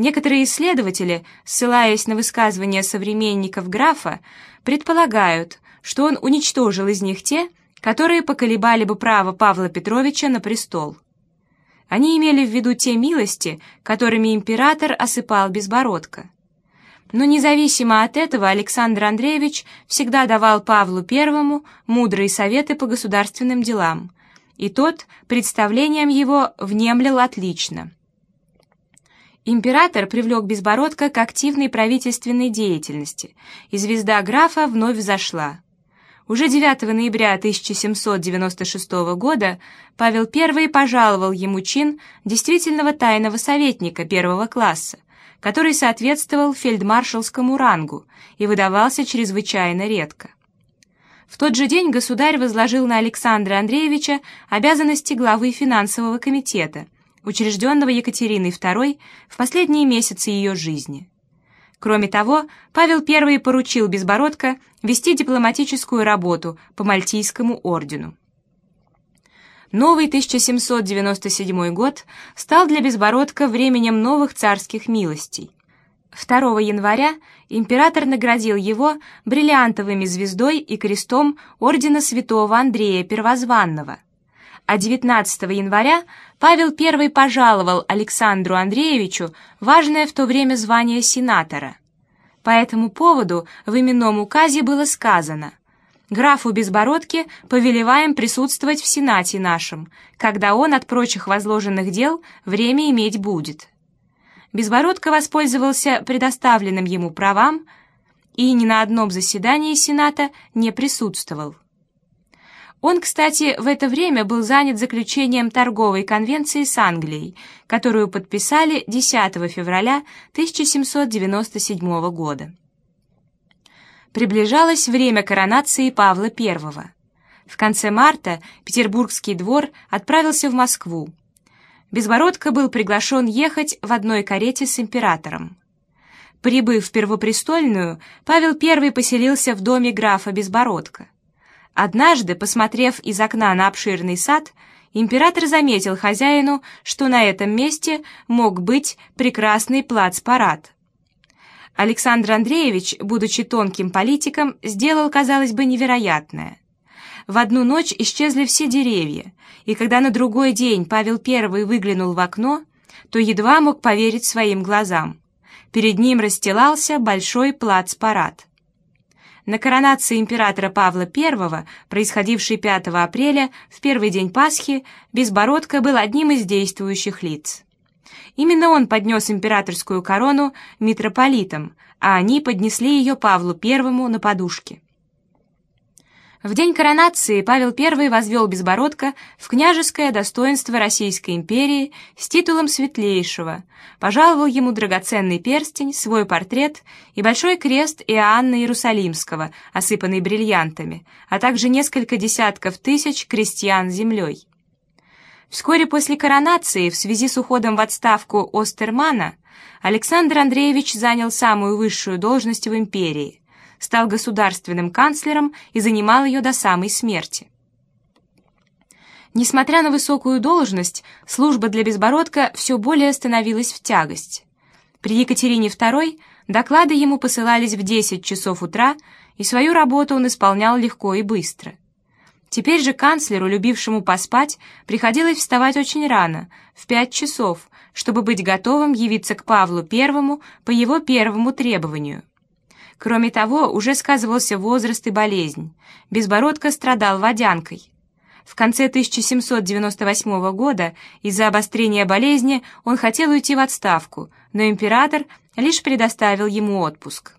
Некоторые исследователи, ссылаясь на высказывания современников графа, предполагают, что он уничтожил из них те, которые поколебали бы право Павла Петровича на престол. Они имели в виду те милости, которыми император осыпал Безбородко. Но независимо от этого Александр Андреевич всегда давал Павлу I мудрые советы по государственным делам, и тот представлением его внемлил отлично. Император привлек Безбородко к активной правительственной деятельности, и звезда графа вновь взошла. Уже 9 ноября 1796 года Павел I пожаловал ему чин действительного тайного советника первого класса, который соответствовал фельдмаршалскому рангу и выдавался чрезвычайно редко. В тот же день государь возложил на Александра Андреевича обязанности главы финансового комитета, учрежденного Екатериной II в последние месяцы ее жизни. Кроме того, Павел I поручил Безбородко вести дипломатическую работу по Мальтийскому ордену. Новый 1797 год стал для Безбородка временем новых царских милостей. 2 января император наградил его бриллиантовыми звездой и крестом ордена святого Андрея Первозванного, а 19 января Павел I пожаловал Александру Андреевичу важное в то время звание сенатора. По этому поводу в именном указе было сказано графу Безбородке повелеваем присутствовать в Сенате нашем, когда он от прочих возложенных дел время иметь будет». Безбородко воспользовался предоставленным ему правам и ни на одном заседании Сената не присутствовал. Он, кстати, в это время был занят заключением торговой конвенции с Англией, которую подписали 10 февраля 1797 года. Приближалось время коронации Павла I. В конце марта Петербургский двор отправился в Москву. Безбородко был приглашен ехать в одной карете с императором. Прибыв в Первопрестольную, Павел I поселился в доме графа Безбородко. Однажды, посмотрев из окна на обширный сад, император заметил хозяину, что на этом месте мог быть прекрасный плац-парад. Александр Андреевич, будучи тонким политиком, сделал, казалось бы, невероятное. В одну ночь исчезли все деревья, и когда на другой день Павел I выглянул в окно, то едва мог поверить своим глазам. Перед ним расстилался большой плац-парад. На коронации императора Павла I, происходившей 5 апреля, в первый день Пасхи, Безбородко был одним из действующих лиц. Именно он поднес императорскую корону митрополитам, а они поднесли ее Павлу I на подушке. В день коронации Павел I возвел Безбородко в княжеское достоинство Российской империи с титулом Светлейшего, пожаловал ему драгоценный перстень, свой портрет и большой крест Иоанна Иерусалимского, осыпанный бриллиантами, а также несколько десятков тысяч крестьян землей. Вскоре после коронации, в связи с уходом в отставку Остермана, Александр Андреевич занял самую высшую должность в империи, стал государственным канцлером и занимал ее до самой смерти. Несмотря на высокую должность, служба для Безбородка все более становилась в тягость. При Екатерине II доклады ему посылались в 10 часов утра, и свою работу он исполнял легко и быстро. Теперь же канцлеру, любившему поспать, приходилось вставать очень рано, в пять часов, чтобы быть готовым явиться к Павлу Первому по его первому требованию. Кроме того, уже сказывался возраст и болезнь. Безбородко страдал водянкой. В конце 1798 года из-за обострения болезни он хотел уйти в отставку, но император лишь предоставил ему отпуск.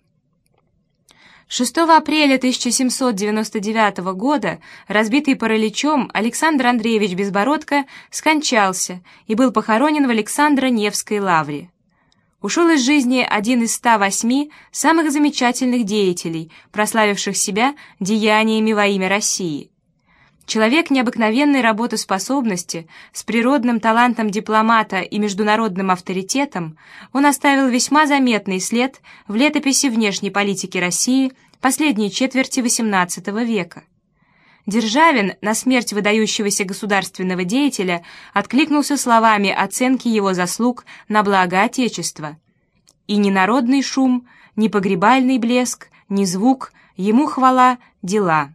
6 апреля 1799 года, разбитый параличом, Александр Андреевич Безбородко скончался и был похоронен в Александро-Невской лавре. Ушел из жизни один из 108 самых замечательных деятелей, прославивших себя деяниями во имя России. Человек необыкновенной работоспособности, с природным талантом дипломата и международным авторитетом, он оставил весьма заметный след в летописи внешней политики России последней четверти XVIII века. Державин на смерть выдающегося государственного деятеля откликнулся словами оценки его заслуг на благо Отечества – И ни народный шум, ни погребальный блеск, ни звук, ему хвала, дела.